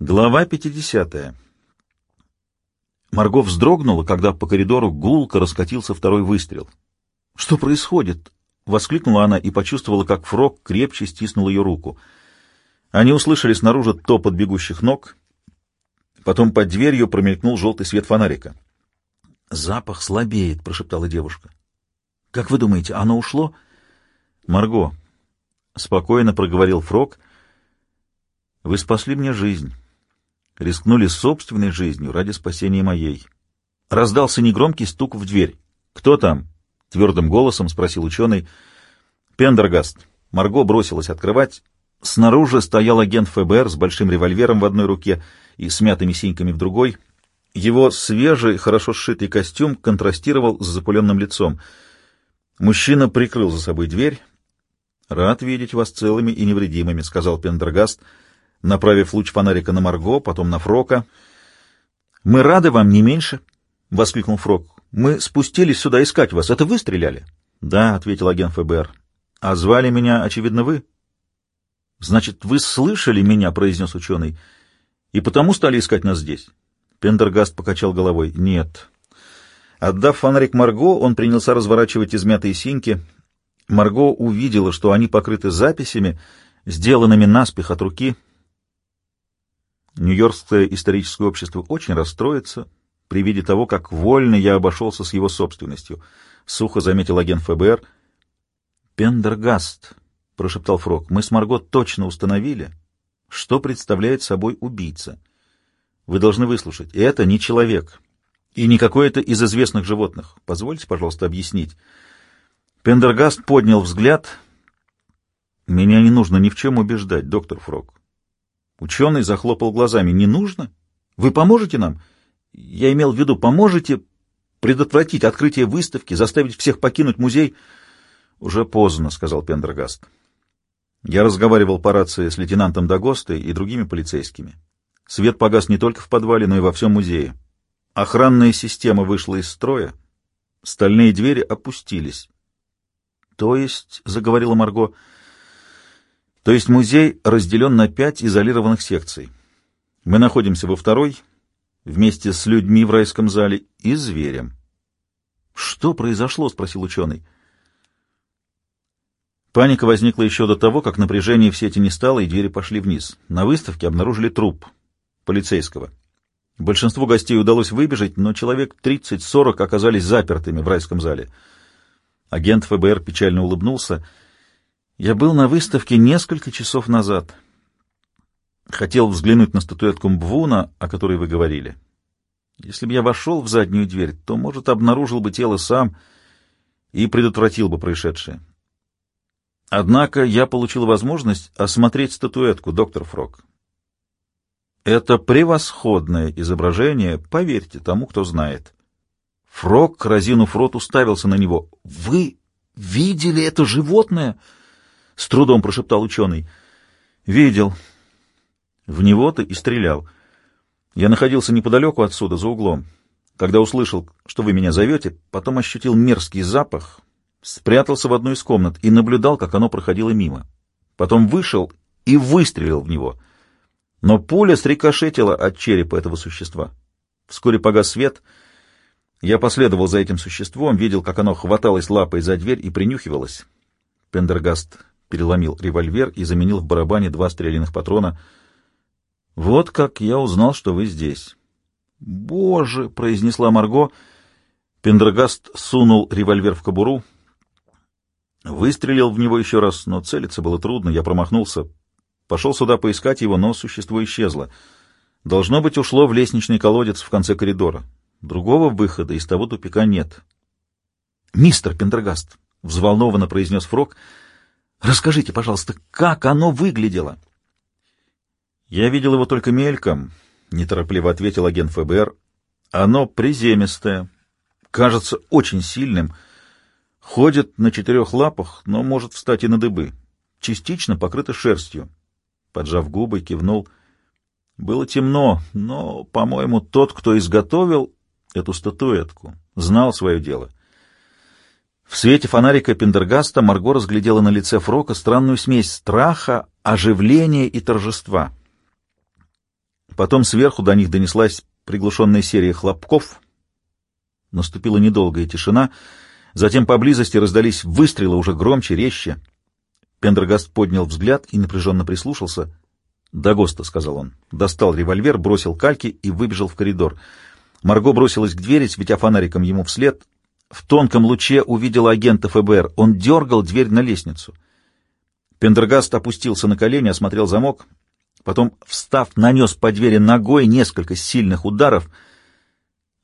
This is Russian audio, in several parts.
Глава 50. Марго вздрогнула, когда по коридору гулко раскатился второй выстрел. «Что происходит?» — воскликнула она и почувствовала, как Фрог крепче стиснул ее руку. Они услышали снаружи топот бегущих ног. Потом под дверью промелькнул желтый свет фонарика. «Запах слабеет», — прошептала девушка. «Как вы думаете, оно ушло?» «Марго», — спокойно проговорил Фрог, — «вы спасли мне жизнь» рискнули собственной жизнью ради спасения моей. Раздался негромкий стук в дверь. «Кто там?» — твердым голосом спросил ученый. «Пендергаст». Марго бросилась открывать. Снаружи стоял агент ФБР с большим револьвером в одной руке и смятыми синьками в другой. Его свежий, хорошо сшитый костюм контрастировал с запыленным лицом. Мужчина прикрыл за собой дверь. «Рад видеть вас целыми и невредимыми», — сказал Пендергаст. — направив луч фонарика на Марго, потом на Фрока. «Мы рады вам не меньше», — воскликнул Фрок. «Мы спустились сюда искать вас. Это вы стреляли?» «Да», — ответил агент ФБР. «А звали меня, очевидно, вы?» «Значит, вы слышали меня», — произнес ученый, — «и потому стали искать нас здесь?» Пендергаст покачал головой. «Нет». Отдав фонарик Марго, он принялся разворачивать измятые синьки. Марго увидела, что они покрыты записями, сделанными наспех от руки, — Нью-Йоркское историческое общество очень расстроится при виде того, как вольно я обошелся с его собственностью, — сухо заметил агент ФБР. «Пендергаст», — прошептал Фрог, — «мы с Марго точно установили, что представляет собой убийца. Вы должны выслушать. Это не человек и не какое-то из известных животных. Позвольте, пожалуйста, объяснить». Пендергаст поднял взгляд. «Меня не нужно ни в чем убеждать, доктор Фрог. Ученый захлопал глазами. «Не нужно? Вы поможете нам? Я имел в виду, поможете предотвратить открытие выставки, заставить всех покинуть музей?» «Уже поздно», — сказал Пендергаст. Я разговаривал по рации с лейтенантом Дагостой и другими полицейскими. Свет погас не только в подвале, но и во всем музее. Охранная система вышла из строя, стальные двери опустились. — То есть, — заговорила Марго, — то есть музей разделен на пять изолированных секций. Мы находимся во второй, вместе с людьми в райском зале и зверем. «Что произошло?» — спросил ученый. Паника возникла еще до того, как напряжение в сети не стало, и двери пошли вниз. На выставке обнаружили труп полицейского. Большинству гостей удалось выбежать, но человек 30-40 оказались запертыми в райском зале. Агент ФБР печально улыбнулся — я был на выставке несколько часов назад. Хотел взглянуть на статуэтку Мбвуна, о которой вы говорили. Если бы я вошел в заднюю дверь, то, может, обнаружил бы тело сам и предотвратил бы происшедшее. Однако я получил возможность осмотреть статуэтку, доктор Фрог. Это превосходное изображение, поверьте тому, кто знает. Фрог, разинув рот, уставился на него. «Вы видели это животное?» С трудом прошептал ученый. Видел. В него-то и стрелял. Я находился неподалеку отсюда, за углом. Когда услышал, что вы меня зовете, потом ощутил мерзкий запах, спрятался в одну из комнат и наблюдал, как оно проходило мимо. Потом вышел и выстрелил в него. Но пуля срикошетила от черепа этого существа. Вскоре погас свет. Я последовал за этим существом, видел, как оно хваталось лапой за дверь и принюхивалось. Пендергаст переломил револьвер и заменил в барабане два стрелянных патрона. «Вот как я узнал, что вы здесь». «Боже!» — произнесла Марго. Пендрагаст сунул револьвер в кобуру. Выстрелил в него еще раз, но целиться было трудно, я промахнулся. Пошел сюда поискать его, но существо исчезло. Должно быть, ушло в лестничный колодец в конце коридора. Другого выхода из того тупика нет. «Мистер Пендрагаст!» — взволнованно произнес Фрог — Расскажите, пожалуйста, как оно выглядело? Я видел его только мельком, неторопливо ответил агент ФБР. Оно приземистое, кажется очень сильным, ходит на четырех лапах, но может встать и на дыбы, частично покрыто шерстью. Поджав губы, кивнул. Было темно, но, по-моему, тот, кто изготовил эту статуэтку, знал свое дело. В свете фонарика Пендергаста Марго разглядела на лице Фрока странную смесь страха, оживления и торжества. Потом сверху до них донеслась приглушенная серия хлопков. Наступила недолгая тишина. Затем поблизости раздались выстрелы уже громче, резче. Пендергаст поднял взгляд и напряженно прислушался. «Дагоста», — сказал он. Достал револьвер, бросил кальки и выбежал в коридор. Марго бросилась к двери, светя фонариком ему вслед. В тонком луче увидела агента ФБР. Он дергал дверь на лестницу. Пендергаст опустился на колени, осмотрел замок. Потом, встав, нанес по двери ногой несколько сильных ударов.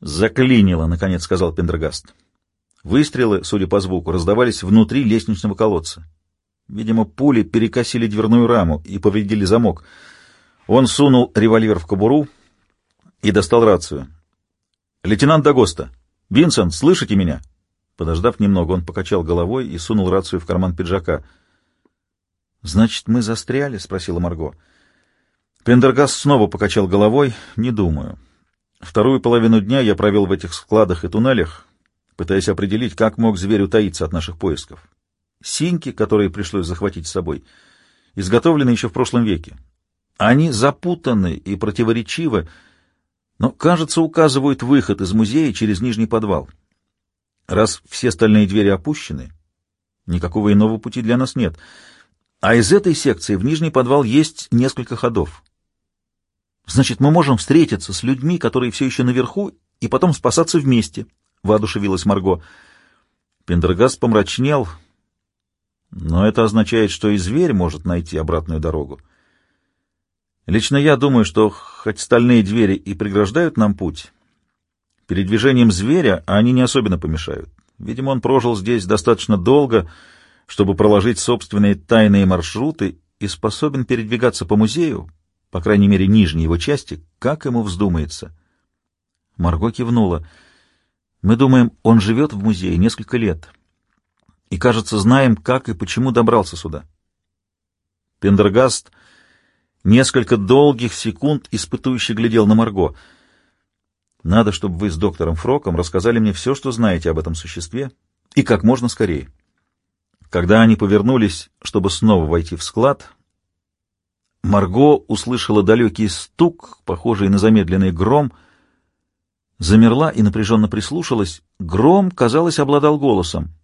«Заклинило», — наконец сказал Пендергаст. Выстрелы, судя по звуку, раздавались внутри лестничного колодца. Видимо, пули перекосили дверную раму и повредили замок. Он сунул револьвер в кобуру и достал рацию. «Лейтенант Дагоста! Винсент, слышите меня?» Подождав немного, он покачал головой и сунул рацию в карман пиджака. «Значит, мы застряли?» — спросила Марго. Пендергаст снова покачал головой. «Не думаю. Вторую половину дня я провел в этих складах и туннелях, пытаясь определить, как мог зверь утаиться от наших поисков. Синьки, которые пришлось захватить с собой, изготовлены еще в прошлом веке. Они запутаны и противоречивы, но, кажется, указывают выход из музея через нижний подвал. Раз все остальные двери опущены, никакого иного пути для нас нет. А из этой секции в нижний подвал есть несколько ходов. Значит, мы можем встретиться с людьми, которые все еще наверху, и потом спасаться вместе, — воодушевилась Марго. Пендергаст помрачнел — но это означает, что и зверь может найти обратную дорогу. Лично я думаю, что хоть стальные двери и преграждают нам путь, передвижением зверя они не особенно помешают. Видимо, он прожил здесь достаточно долго, чтобы проложить собственные тайные маршруты и способен передвигаться по музею, по крайней мере, нижней его части, как ему вздумается. Марго кивнула. Мы думаем, он живет в музее несколько лет и, кажется, знаем, как и почему добрался сюда. Пендергаст несколько долгих секунд испытующе глядел на Марго. «Надо, чтобы вы с доктором Фроком рассказали мне все, что знаете об этом существе, и как можно скорее». Когда они повернулись, чтобы снова войти в склад, Марго услышала далекий стук, похожий на замедленный гром, замерла и напряженно прислушалась. Гром, казалось, обладал голосом.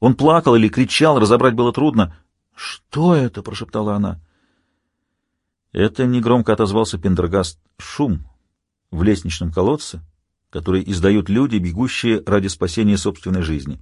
Он плакал или кричал, разобрать было трудно. «Что это?» — прошептала она. Это негромко отозвался Пендергаст. Шум в лестничном колодце, который издают люди, бегущие ради спасения собственной жизни.